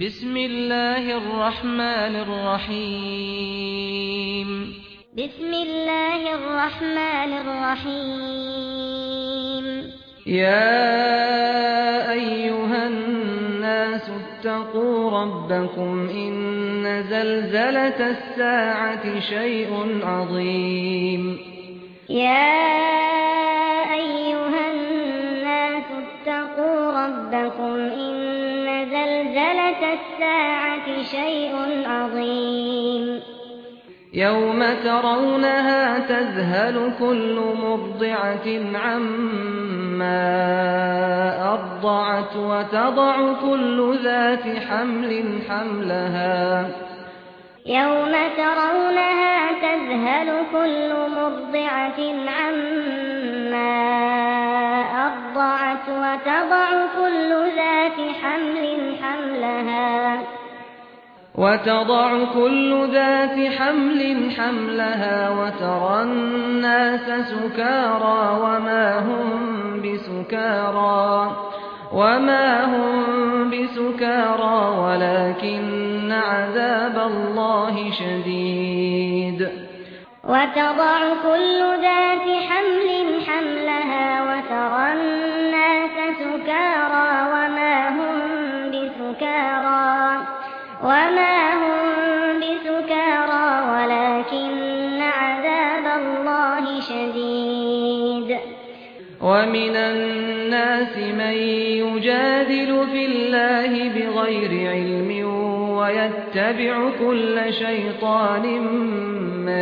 بسم الله الرحمن الرحيم بسم الله الرحمن الرحيم يا ايها الناس اتقوا ربكم ان زلزلة الساعة شيء عظيم يا ايها الناس اتقوا ربكم ان زلزلة السَّاعَةِ شَيْءٌ عَظِيمٌ. يَوْمَ تَرَوْنَهَا تَذْهَلُ كُلُّ مُرْضِعَةٍ عَمَّا أَرْضَعَتْ وَتَضَعُ كُلُّ ذَاتِ حَمْلٍ حَمْلَهَا. يَوْمَ تَرَوْنَهَا تَذْهَلُ كُلُّ مُرْضِعَةٍ عَمَّا أرضعت وَتَضَعُ كُلُّ ذَاتِ حَمْلٍ حَمْلَهَا. وَتَضَعُ كُلُّ ذَاتِ حَمْلٍ حَمْلَهَا وَتَرَى النَّاسَ سُكَارَى وَمَا هُمْ بِسُكَارَى. وَمَا هُمْ بِسُكَارَى وَلَكِنَّ عَذَابَ اللَّهِ شَدِيدٌ. وتضع كل ذات حمل حملها وترى الناس سكارى وما هم بسكارى وما هم بسكارا ولكن عذاب الله شديد. ومن الناس من يجادل في الله بغير علم ويتبع كل شيطان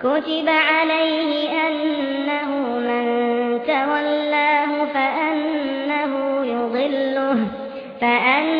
كتب عليه أنه من تولاه فأنه يضله فَإِنَّ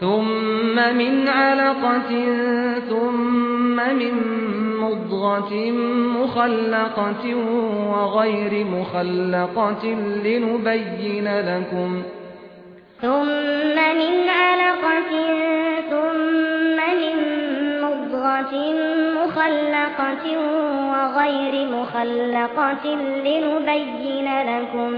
ثُمَّ مِنْ عَلَقَةٍ ثُمَّ مِنْ مُضْغَةٍ مُخَلَّقَةٍ وَغَيْرِ مُخَلَّقَةٍ لِنُبَيِّنَ لَكُمْ ثُمَّ مِنْ عَلَقَةٍ ثُمَّ مِنْ مُضْغَةٍ مُخَلَّقَةٍ وَغَيْرِ مُخَلَّقَةٍ لِنُبَيِّنَ لَكُمْ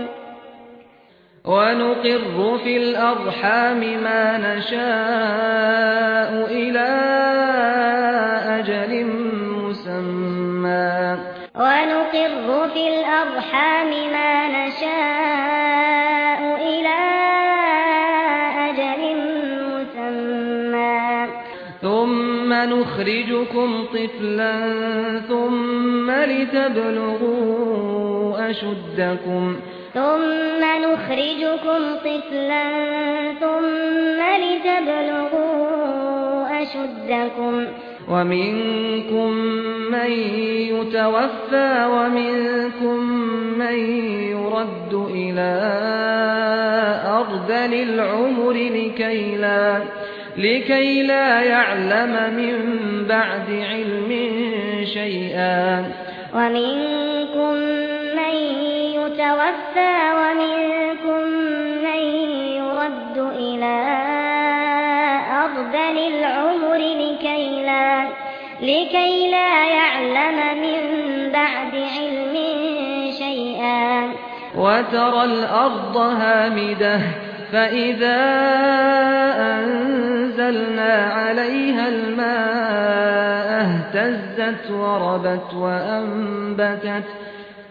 ونقر في الأرحام ما نشاء إلى أجل مسمى ونقر في الأرحام ما نشاء إلى أجل مسمى ثم نخرجكم طفلا ثم لتبلغوا أشدكم ثم ثم نخرجكم طفلا ثم لتبلغوا أشدكم ومنكم من يتوفى ومنكم من يرد إلى أَرْذَلِ الْعُمُرِ لكي لا, لكي لا يعلم من بعد علم شيئا ومنكم يتوفى ومنكم من يرد إلى أرض العمر لكي لا, لكي لا يعلم من بعد علم شيئا. وترى الأرض هامدة فإذا أنزلنا عليها الماء اهتزت وربت وأنبتت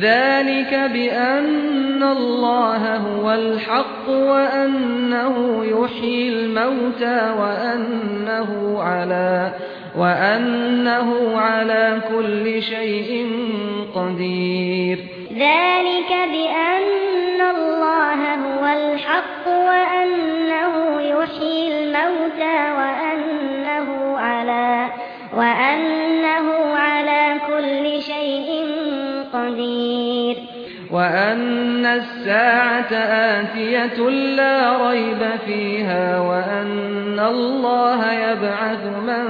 ذلك بأن الله هو الحق وأنه يحيي الموتى وأنه على وأنه على كل شيء قدير. ذلك بأن الله هو الحق وأنه يحيي الموتى وأنه على وأنه على كل شيء قدير قدير. وأن الساعة آتية لا ريب فيها وأن الله يبعث من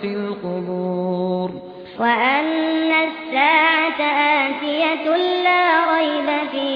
في القبور. وأن الساعة آتية لا ريب فيها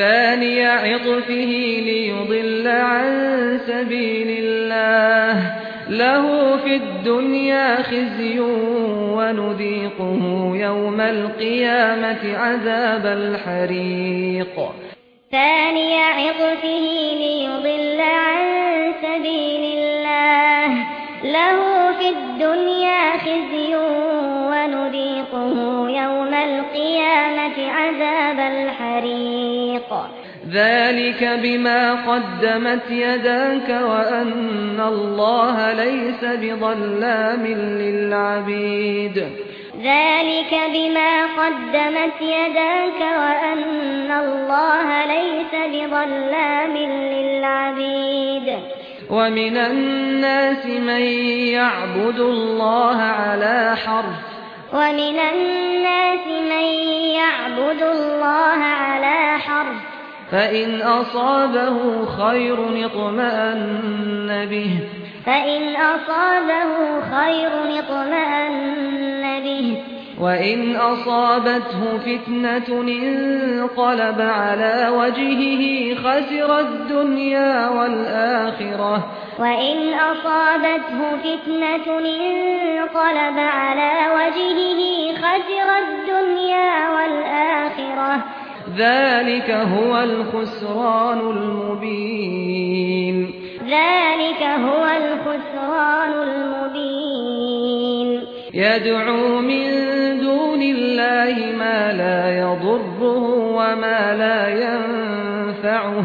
ثاني عطفه ليضل عن سبيل الله. له في الدنيا خزي ونذيقه يوم القيامة عذاب الحريق. ثاني عطفه ليضل عن سبيل الله. له في الدنيا خزي ونذيقه القيامة عذاب الحريق. ذلك بما قدمت يداك وأن الله ليس بظلام للعبيد. ذلك بما قدمت يداك وأن الله ليس بظلام للعبيد. ومن الناس من يعبد الله على حرف ومن الناس من يعبد الله على حرف. فإن أصابه خير اطمأن به. فإن أصابه خير اطمأن به. وَإِنْ أَصَابَتْهُ فِتْنَةٌ انقَلَبَ عَلَى وَجْهِهِ خَسِرَ الدُّنْيَا وَالْآخِرَةَ. وَإِنْ أَصَابَتْهُ فِتْنَةٌ انقَلَبَ عَلَى وَجْهِهِ خَسِرَ الدُّنْيَا وَالْآخِرَةَ. ذَلِكَ هُوَ الْخُسْرَانُ الْمُبِينُ. ذَلِكَ هُوَ الْخُسْرَانُ الْمُبِينُ. يَدْعُو مِن دُونِ اللَّهِ مَا لَا يَضُرُّهُ وَمَا لَا يَنفَعُهُ.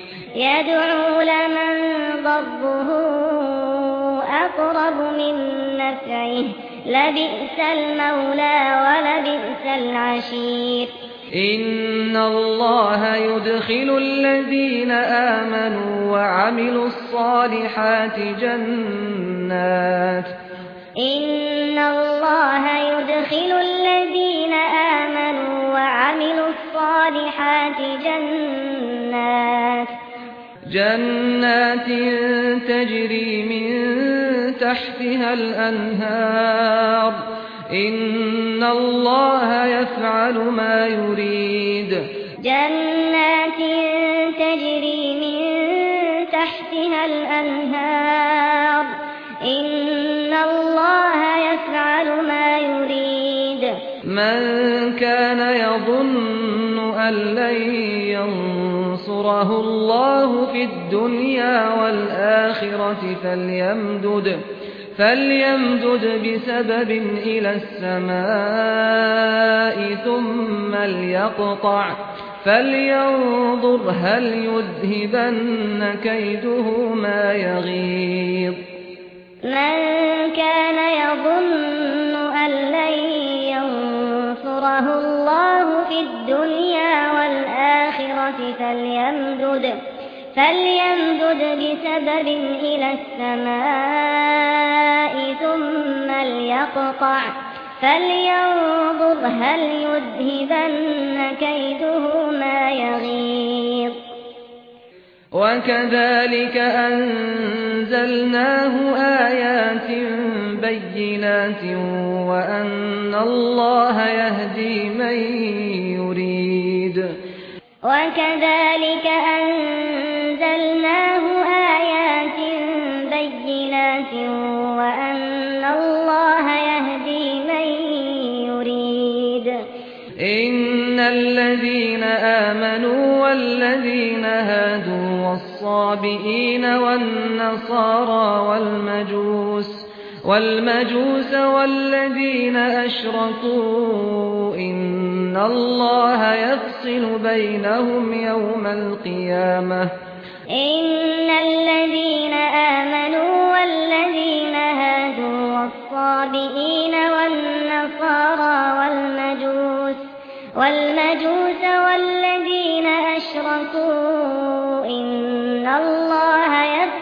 يدعو لمن ضبه أقرب من نفعه. لبئس المولى ولبئس العشير. إن الله يدخل الذين آمنوا وعملوا الصالحات جنات. إن الله يدخل الذين آمنوا وعملوا الصالحات جنات. جنات تجري من تحتها الأنهار. إن الله يفعل ما يريد. جنات تجري من تحتها الأنهار. إن الله يفعل ما يريد. من كان يظن أن لن ينظر يكره الله في الدنيا والآخرة فليمدد فليمدد بسبب إلى السماء ثم ليقطع فلينظر هل يذهبن كيده ما يغيظ. من كان يظن أن لن نصره اللَّهُ فِي الدُّنْيَا وَالْآخِرَةِ فَلْيَمْدُدْ فَلْيَمْدُدْ بِسَبَبٍ إِلَى السَّمَاءِ ثُمَّ لْيَقْطَعْ فَلْيَنظُرْ هَلْ يُذْهِبَنَّ كَيْدَهُ مَا يَغِيظُ. وَكَذَلِكَ أَنزَلْنَاهُ آيَاتٍ بينات وأن الله يهدي من يريد وكذلك أنزلناه آيات بينات وأن الله يهدي من يريد إن الذين آمنوا والذين هادوا والصابئين والنصارى والمجوس والمجوس والذين أشركوا إن الله يفصل بينهم يوم القيامة إن الذين آمنوا والذين هادوا والصابئين والنصارى والمجوس والمجوس والذين أشركوا إن الله يفصل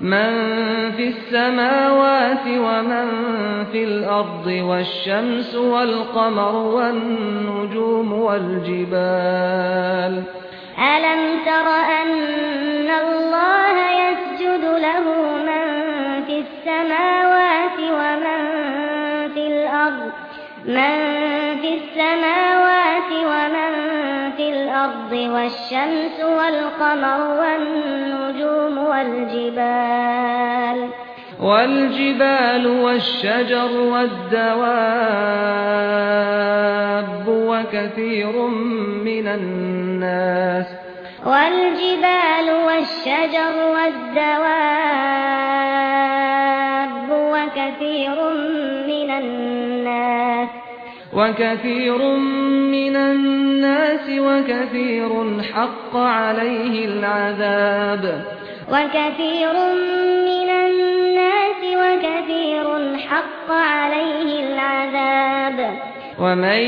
من في السماوات ومن في الأرض والشمس والقمر والنجوم والجبال ألم تر أن الله يسجد له من في السماوات ومن في الأرض من في السماوات ومن في الأرض والشمس والقمر والنجوم والجبال والجبال والشجر والدواب وكثير من الناس والجبال والشجر والدواب وكثير من الناس وكثير من الناس وكثير حق عليه العذاب وكثير من الناس وكثير حق عليه العذاب ومن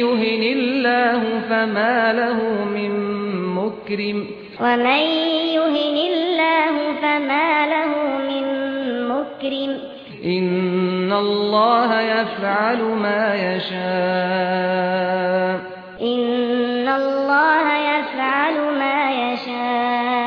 يهن الله فما له من مكرم ومن يهن الله فما له من مكرم ان الله يفعل ما يشاء ان الله يفعل ما يشاء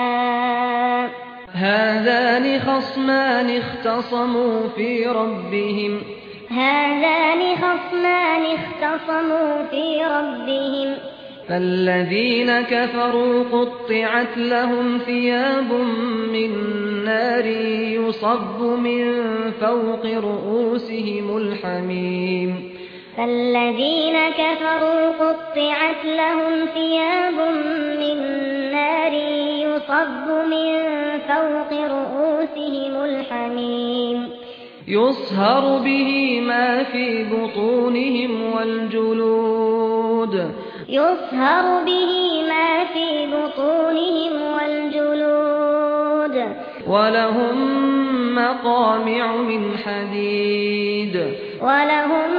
هذان خصمان اختصموا في ربهم هذان خصمان اختصموا في ربهم فالذين كفروا قطعت لهم ثياب من نار يصب من فوق رؤوسهم الحميم. فالذين كفروا قطعت لهم ثياب من نار يصب من فوق رؤوسهم الحميم. يصهر به ما في بطونهم والجلود. يصهر به ما في بطونهم والجلود ولهم مقامع من حديد ولهم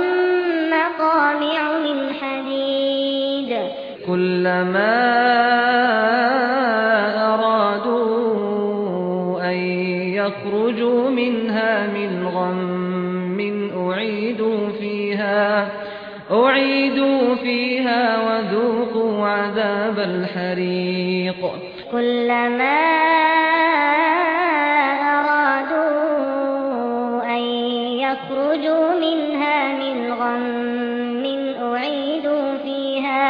مقامع من حديد كلما أرادوا أن يخرجوا منها من غم أعيدوا فيها أعيدوا فيها وذوقوا عذاب الحريق. كلما أرادوا أن يخرجوا منها من غم أعيدوا فيها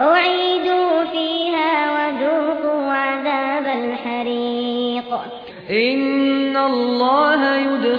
أعيدوا فيها وذوقوا عذاب الحريق. إن الله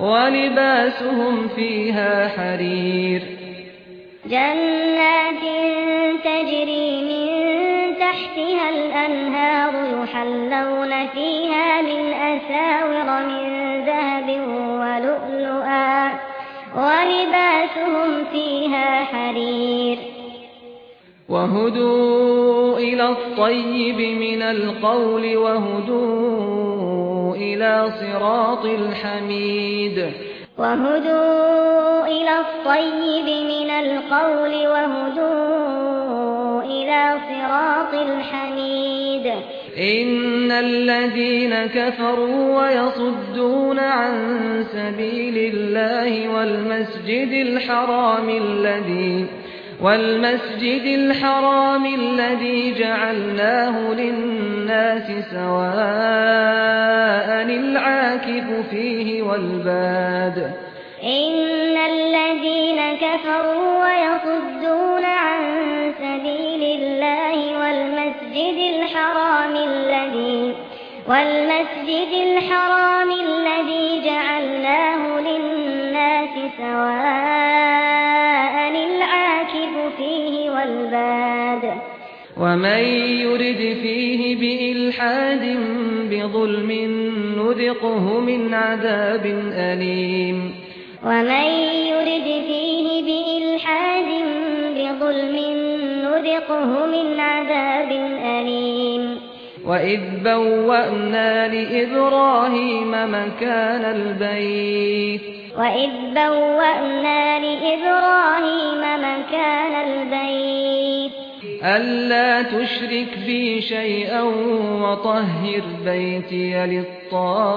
ولباسهم فيها حرير جنات تجري من تحتها الأنهار يحلون فيها من أساور من ذهب ولؤلؤا ولباسهم فيها حرير وهدوا إلى الطيب من القول وهدوا إلى صراط الحميد. وهدوا إلى الطيب من القول وهدوا إلى صراط الحميد. إن الذين كفروا ويصدون عن سبيل الله والمسجد الحرام الذي والمسجد الحرام الذي جعلناه للناس سواء العاكف فيه والباد. إن الذين كفروا ويصدون عن سبيل الله والمسجد الحرام الذي والمسجد الحرام الذي جعلناه للناس سواء والباد. ومن يرد فيه بإلحاد بظلم نذقه من عذاب أليم. ومن يرد فيه بإلحاد بظلم نذقه من عذاب أليم. وإذ بوأنا لإبراهيم مكان البيت وَإِذْ بَوَّأْنَا لِإِبْرَاهِيمَ مَكَانَ الْبَيْتِ أَلَّا تُشْرِكْ بِي شَيْئًا وَطَهِّرْ بَيْتِيَ لِلطَّائِفِينَ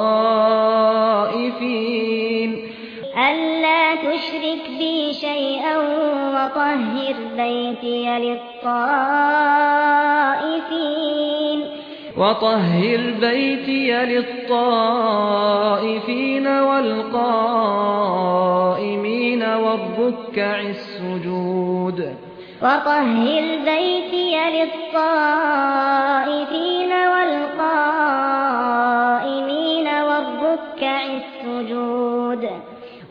أَلَّا تُشْرِكْ بِي شَيْئًا وَطَهِّرْ بَيْتِيَ لِلطَّائِفِينَ وطهر بيتي للطائفين والقائمين والركع السجود وطهر بيتي للطائفين والقائمين والركع السجود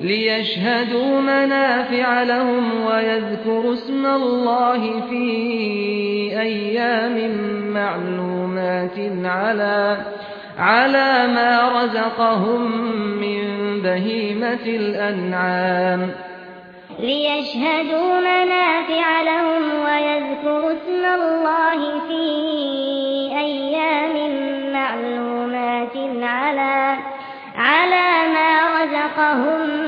ليشهدوا منافع لهم ويذكروا اسم الله في أيام معلومات على على ما رزقهم من بهيمة الأنعام. ليشهدوا منافع لهم ويذكروا اسم الله في أيام معلومات على على ما رزقهم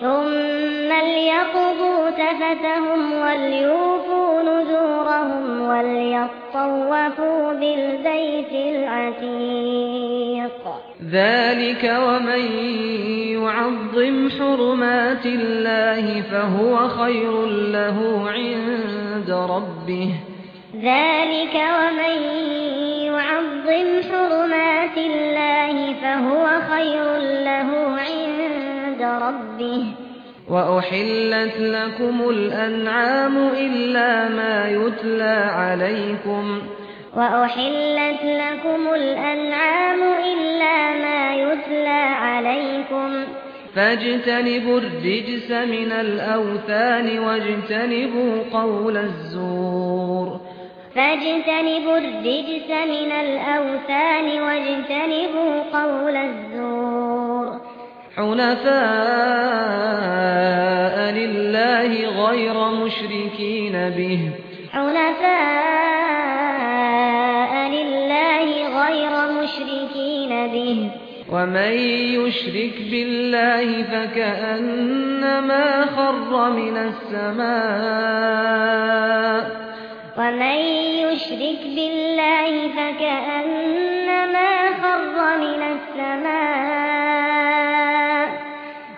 ثم ليقضوا تفتهم وليوفوا نذورهم وليطوفوا بالبيت العتيق ذلك ومن يعظم حرمات الله فهو خير له عند ربه ذلك ومن يعظم حرمات الله فهو خير له عند ربه وأحلت لكم الأنعام إلا ما يتلى عليكم وأحلت لكم الأنعام إلا ما يتلى عليكم فاجتنبوا الرجس من الأوثان واجتنبوا قول الزور فاجتنبوا الرجس من الأوثان واجتنبوا قول الزور حنفاء لله غير مشركين به. حنفاء لله غير مشركين به. ومن يشرك بالله فكأنما خر من السماء. ومن يشرك بالله فكأنما خر من السماء.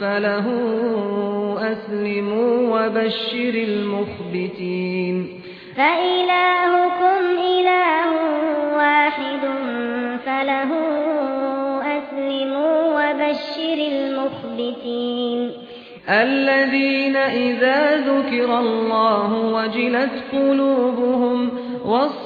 فله أسلموا وبشر المخبتين فإلهكم إله واحد فله أسلموا وبشر المخبتين الذين إذا ذكر الله وجلت قلوبهم وصفوا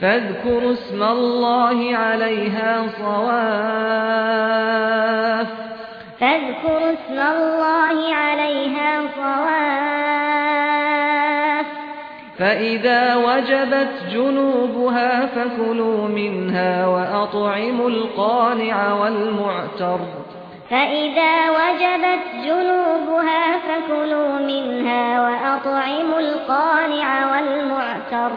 فاذكروا اسم الله عليها صواف. فاذكروا اسم الله عليها صواف. فإذا وجبت جنوبها فكلوا منها وأطعموا القانع والمعتر. فإذا وجبت جنوبها فكلوا منها وأطعموا القانع والمعتر.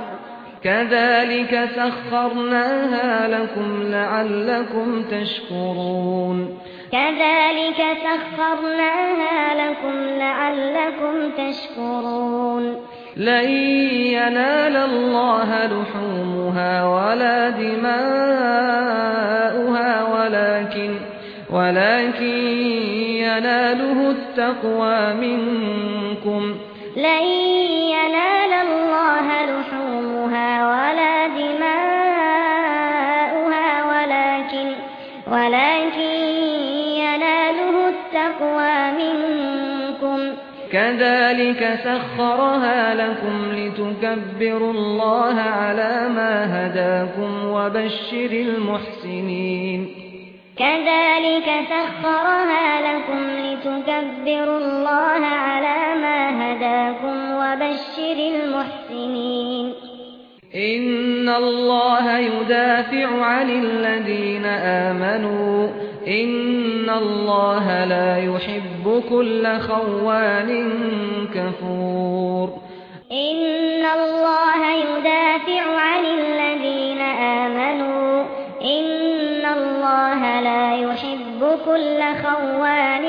كذلك سخرناها لكم لعلكم تشكرون كذلك سخرناها لكم لعلكم تشكرون لن ينال الله لحومها ولا دماؤها ولكن ولكن يناله التقوى منكم لن ينال الله لحومها ولا دماؤها ولكن ولكن يناله التقوى منكم. كذلك سخرها لكم لتكبروا الله على ما هداكم وبشر المحسنين. كذلك سخرها لكم لتكبروا الله على ما هداكم وبشر المحسنين. ان الله يدافع عن الذين امنوا ان الله لا يحب كل خوان كفور ان الله يدافع عن الذين امنوا ان الله لا يحب كل خوان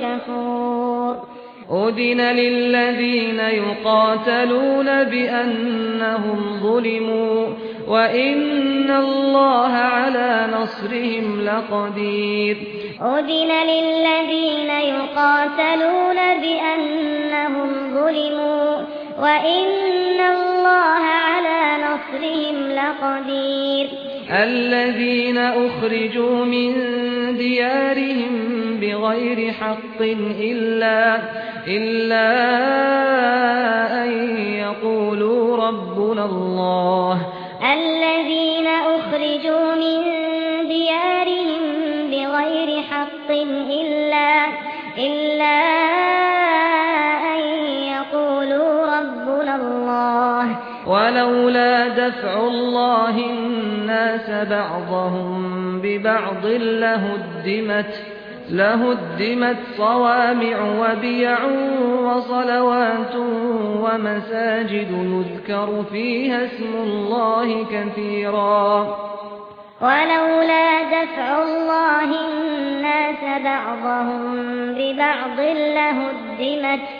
كفور أذن للذين يقاتلون بأنهم ظلموا وإن الله على نصرهم لقدير أذن للذين يقاتلون بأنهم ظلموا وإن الله على نصرهم لقدير الذين أخرجوا من ديارهم بغير حق إلا, إلا أن يقولوا ربنا الله. الذين أخرجوا من ديارهم بغير حق إلا, إلا ولولا دفع الله الناس بعضهم ببعض لهدمت لهدمت صوامع وبيع وصلوات ومساجد يذكر فيها اسم الله كثيرا. ولولا دفع الله الناس بعضهم ببعض لهدمت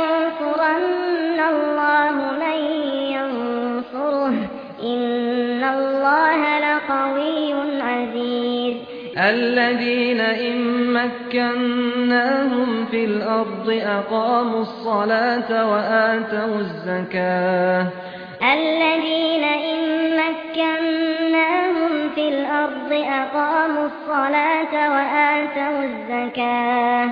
الذين إن مكناهم في الأرض أقاموا الصلاة وآتوا الزكاة. الذين إن مكناهم في الأرض أقاموا الصلاة وآتوا الزكاة.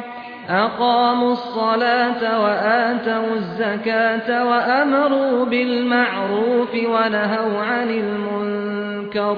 أقاموا الصلاة وآتوا الزكاة وأمروا بالمعروف ونهوا عن المنكر.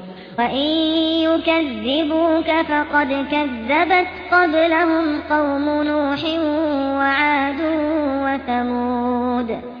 وَإِن يُكَذِّبُوكَ فَقَدْ كَذَّبَتْ قَبْلَهُمْ قَوْمُ نُوحٍ وَعَادٌ وَثَمُودُ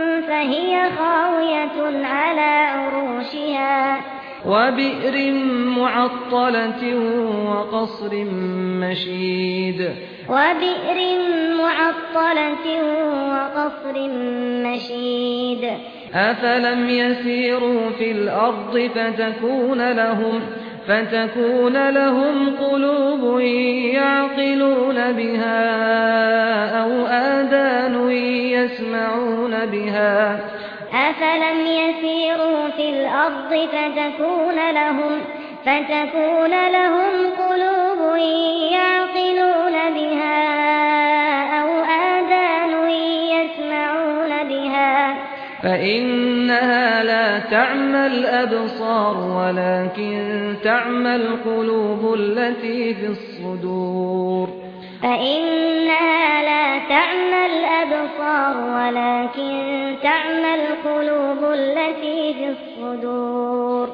فهي خاوية على عروشها. وبئر معطلة وقصر مشيد. وبئر معطلة وقصر مشيد. أفلم يسيروا في الأرض فتكون لهم فتكون لهم قلوب يعقلون بها أو آذان يسمعون بها. أفلم يسيروا في الأرض فتكون لهم فتكون لهم قلوب يعقلون بها. فإنها لا تعمى الأبصار ولكن تعمى القلوب التي في الصدور فإنها لا تعمى الأبصار ولكن تعمى القلوب التي في الصدور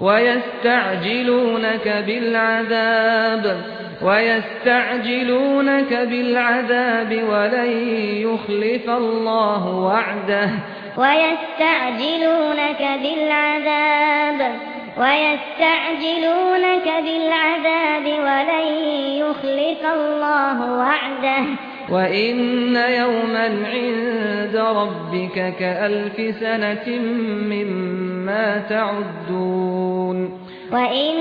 ويستعجلونك بالعذاب ويستعجلونك بالعذاب ولن يخلف الله وعده ويستعجلونك بالعذاب ويستعجلونك بالعذاب ولن يخلف الله وعده. وإن يوما عند ربك كألف سنة مما تعدون. وإن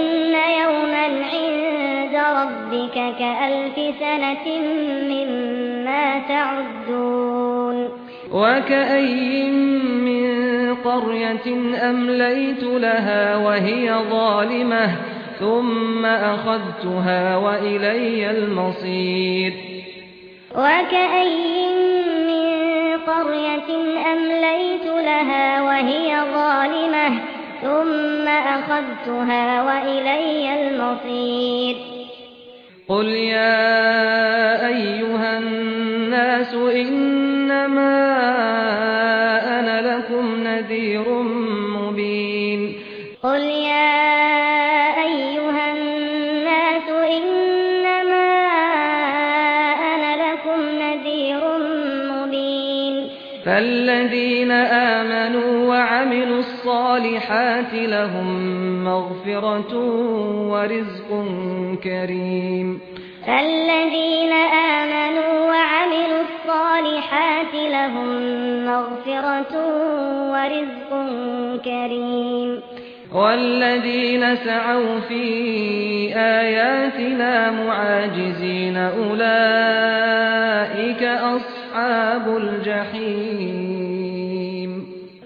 يوما عند ربك كألف سنة مما تعدون. وكأي من قرية أمليت لها وهي ظالمة ثم أخذتها وإلي المصير وكأي من قرية أمليت لها وهي ظالمة ثم أخذتها وإلي المصير قل يا أيها الناس إنما أنا لكم نذير الصالحات لهم مغفرة ورزق كريم. الذين آمنوا وعملوا الصالحات لهم مغفرة ورزق كريم. والذين سعوا في آياتنا معاجزين أولئك أصحاب الجحيم.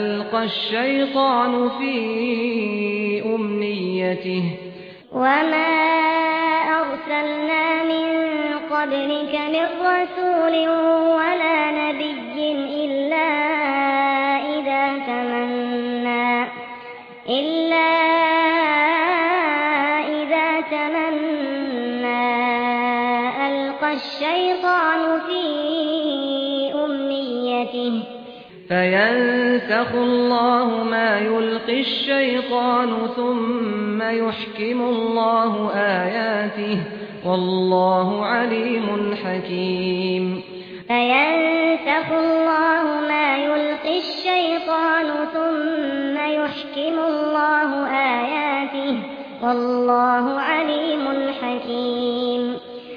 ألقى الشيطان في أمنيته. وما أرسلنا من قبلك من رسول ولا نبي إلا إذا تمنى إلا إذا تمنى ألقى الشيطان في أمنيته. فَيَنْ يتق اللَّهُ مَا يُلْقِي الشَّيْطَانُ ثُمَّ يُحْكِمُ اللَّهُ آيَاتِهِ وَاللَّهُ عَلِيمٌ حَكِيمٌ. فَيَنْسَخُ اللَّهُ مَا يُلْقِي الشَّيْطَانُ ثُمَّ يُحْكِمُ اللَّهُ آيَاتِهِ وَاللَّهُ عَلِيمٌ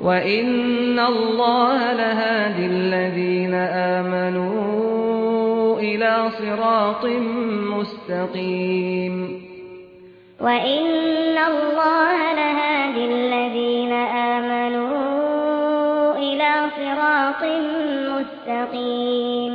وَإِنَّ اللَّهَ لَهَادِ الَّذِينَ آمَنُوا إِلَى صِرَاطٍ مُسْتَقِيمٍ وَإِنَّ اللَّهَ لَهَادِ الَّذِينَ آمَنُوا إِلَى صِرَاطٍ مُسْتَقِيمٍ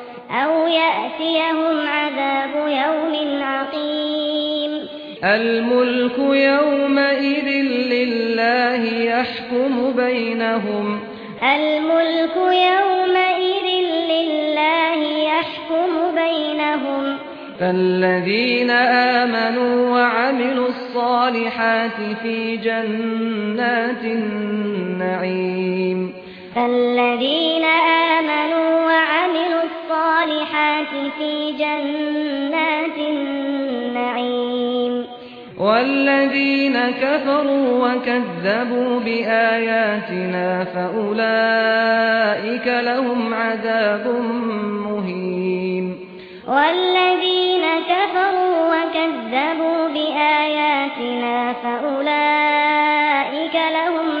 أو يأتيهم عذاب يوم عقيم الملك يومئذ لله يحكم بينهم. الملك يومئذ لله يحكم بينهم. فالذين آمنوا وعملوا الصالحات في جنات النعيم. فالذين آمنوا في جنات النعيم. والذين كفروا وكذبوا بآياتنا فأولئك لهم عذاب مهين. والذين كفروا وكذبوا بآياتنا فأولئك لهم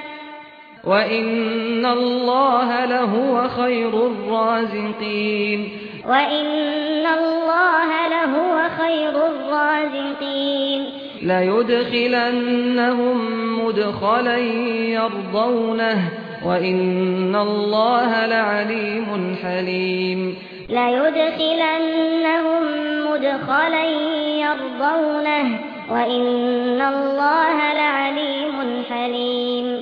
وَإِنَّ اللَّهَ لَهُوَ خَيْرُ الرَّازِقِينَ وَإِنَّ اللَّهَ لَهُوَ خَيْرُ الرَّازِقِينَ لَا يُدْخِلَنَّهُم مُّدْخَلًا يَرْضَوْنَهُ وَإِنَّ اللَّهَ لَعَلِيمٌ حَلِيمٌ لَا يُدْخِلَنَّهُم مُّدْخَلًا يَرْضَوْنَهُ وَإِنَّ اللَّهَ لَعَلِيمٌ حَلِيمٌ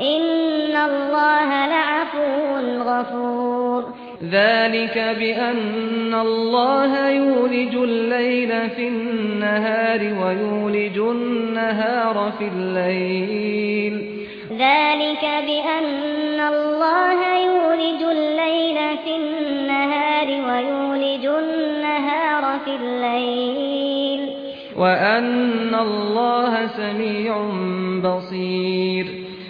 ان الله لعفو غفور. ذلك بان الله يولج الليل في النهار ويولج النهار في الليل. ذلك بان الله يولج الليل في النهار ويولج النهار في الليل. وان الله سميع بصير.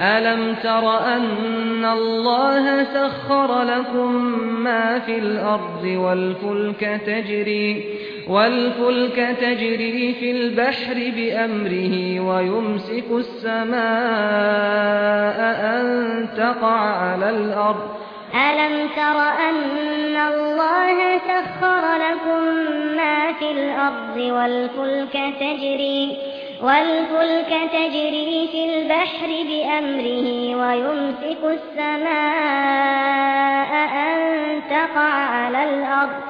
ألم تر أن الله سخر لكم ما في الأرض والفلك تجري والفلك تجري في البحر بأمره ويمسك السماء أن تقع على الأرض ألم تر أن الله سخر لكم ما في الأرض والفلك تجري والفلك تجري في البحر بأمره ويمسك السماء أن تقع على الأرض.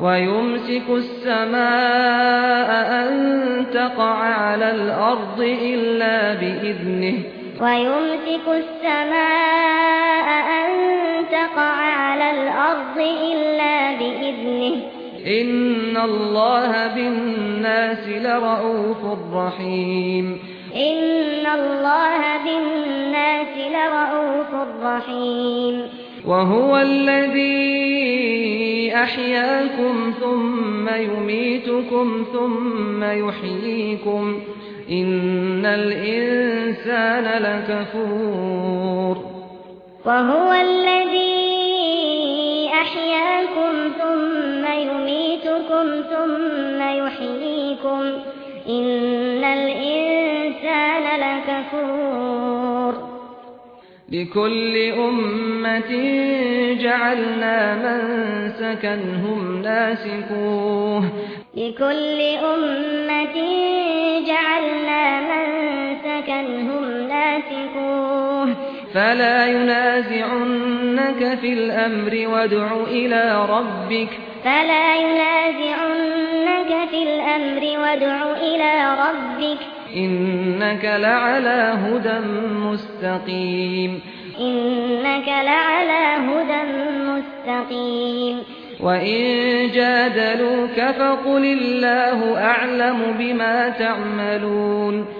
ويمسك السماء أن تقع على الأرض إلا بإذنه. ويمسك السماء أن تقع على الأرض إلا بإذنه. ان الله بالناس لرؤوف رحيم ان الله بالناس لرؤوف رحيم وهو الذي احياكم ثم يميتكم ثم يحييكم ان الانسان لكفور وهو الذي يحياكم ثم يميتكم ثم يحييكم إن الإنسان لكفور. لكل أمة جعلنا من سكنهم ناسكوه. لكل أمة جعلنا من سكنهم ناسكوه. فلا ينازعنك في الأمر وادع إلى ربك فلا ينازعنك في الأمر وادع إلى ربك إنك لعلى هدى مستقيم إنك لعلى هدى مستقيم وإن جادلوك فقل الله أعلم بما تعملون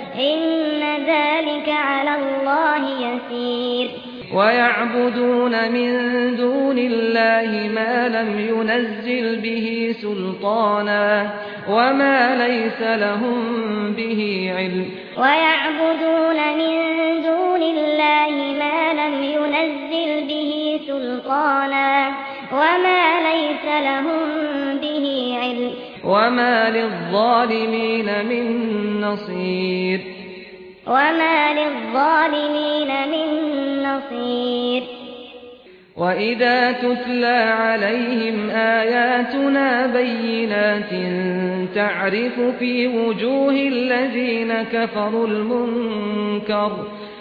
إن ذلك على الله يسير ويعبدون من دون الله ما لم ينزل به سلطانا وما ليس لهم به علم ويعبدون من دون الله ما لم ينزل به سلطانا وما ليس لهم به علم وما للظالمين من نصير وما للظالمين من نصير وإذا تتلى عليهم آياتنا بينات تعرف في وجوه الذين كفروا المنكر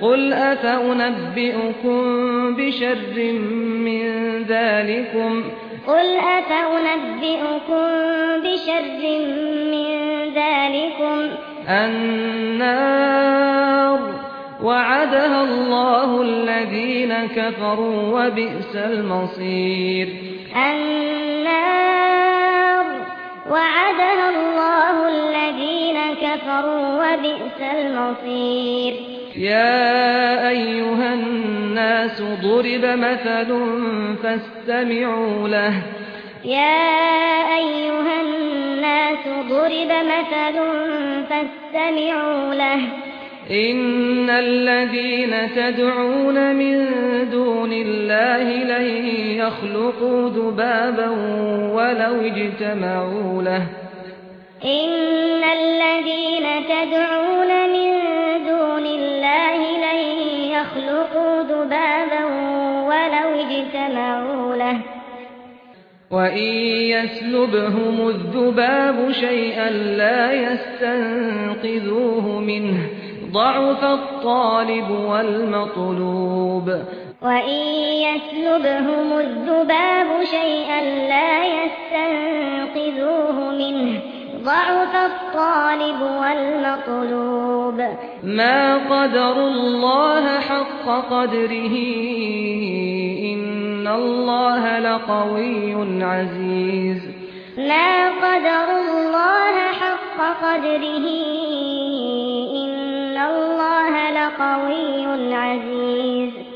قل أفأنبئكم بشر من ذلكم؟ قل أفأنبئكم بشر من ذلكم؟ النار وعدها الله الذين كفروا وبئس المصير النار وعدها الله الذين كفروا وبئس المصير يا أيها الناس ضرب مثل فاستمعوا له. يا أيها الناس ضرب مثل فاستمعوا له. إن الذين تدعون من دون الله لن يخلقوا ذبابا ولو اجتمعوا له. إن الذين تدعون من دون الله لن يخلقوا ذبابا ولو اجتمعوا له. وَإِن يَسْلُبْهُمُ الذُّبَابُ شَيْئًا لَّا يَسْتَنقِذُوهُ مِنْهُ ضَعْفَ الطَّالِبِ وَالْمَطْلُوبِ. وَإِن يَسْلُبْهُمُ الذُّبَابُ شَيْئًا لَّا يَسْتَنقِذُوهُ مِنْهُ ضعف الطالب والمطلوب. ما قدر الله حق قدره إن الله لقوي عزيز. ما قدر الله حق قدره إن الله لقوي عزيز.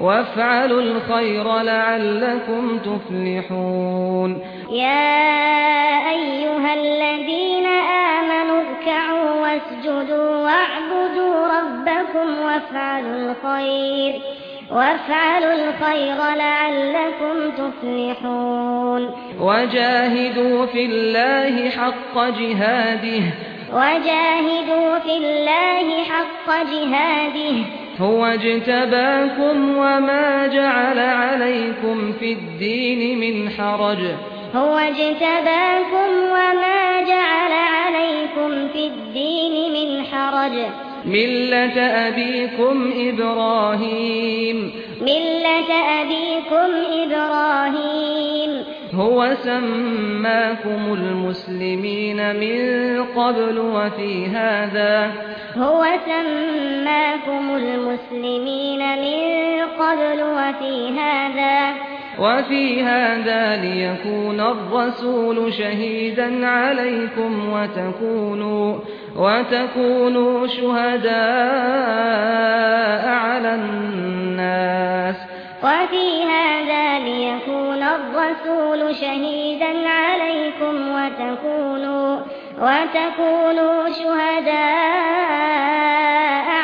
وافعلوا الخير لعلكم تفلحون. يا أيها الذين آمنوا اركعوا واسجدوا واعبدوا ربكم وافعلوا الخير وافعلوا الخير لعلكم تفلحون. وجاهدوا في الله حق جهاده. وجاهدوا في الله حق جهاده. هو اجتباكم وما جعل عليكم في الدين من حرج. هو اجتباكم وما جعل عليكم في الدين من حرج. ملة أبيكم إبراهيم. ملة أبيكم إبراهيم. هو سماكم المسلمين من قبل وفي هذا هو سماكم المسلمين من قبل وفي هذا وفي هذا ليكون الرسول شهيدا عليكم وتكونوا وتكونوا شهداء على الناس وفي هذا ليكون الرسول شهيدا عليكم وتكونوا وتكونوا شهداء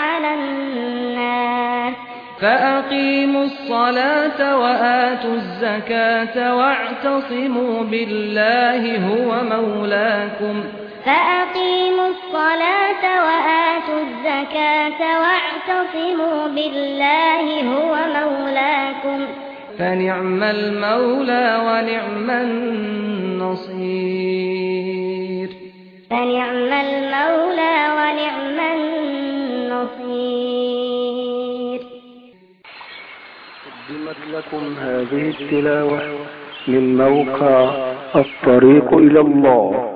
على الناس. فأقيموا الصلاة وآتوا الزكاة واعتصموا بالله هو مولاكم. فأقيموا الصلاة وآتوا الزكاة واعتصموا بالله هو مولاكم فنعم المولى ونعم النصير فنعم المولى ونعم النصير قدمت لكم هذه التلاوة من موقع الطريق إلى الله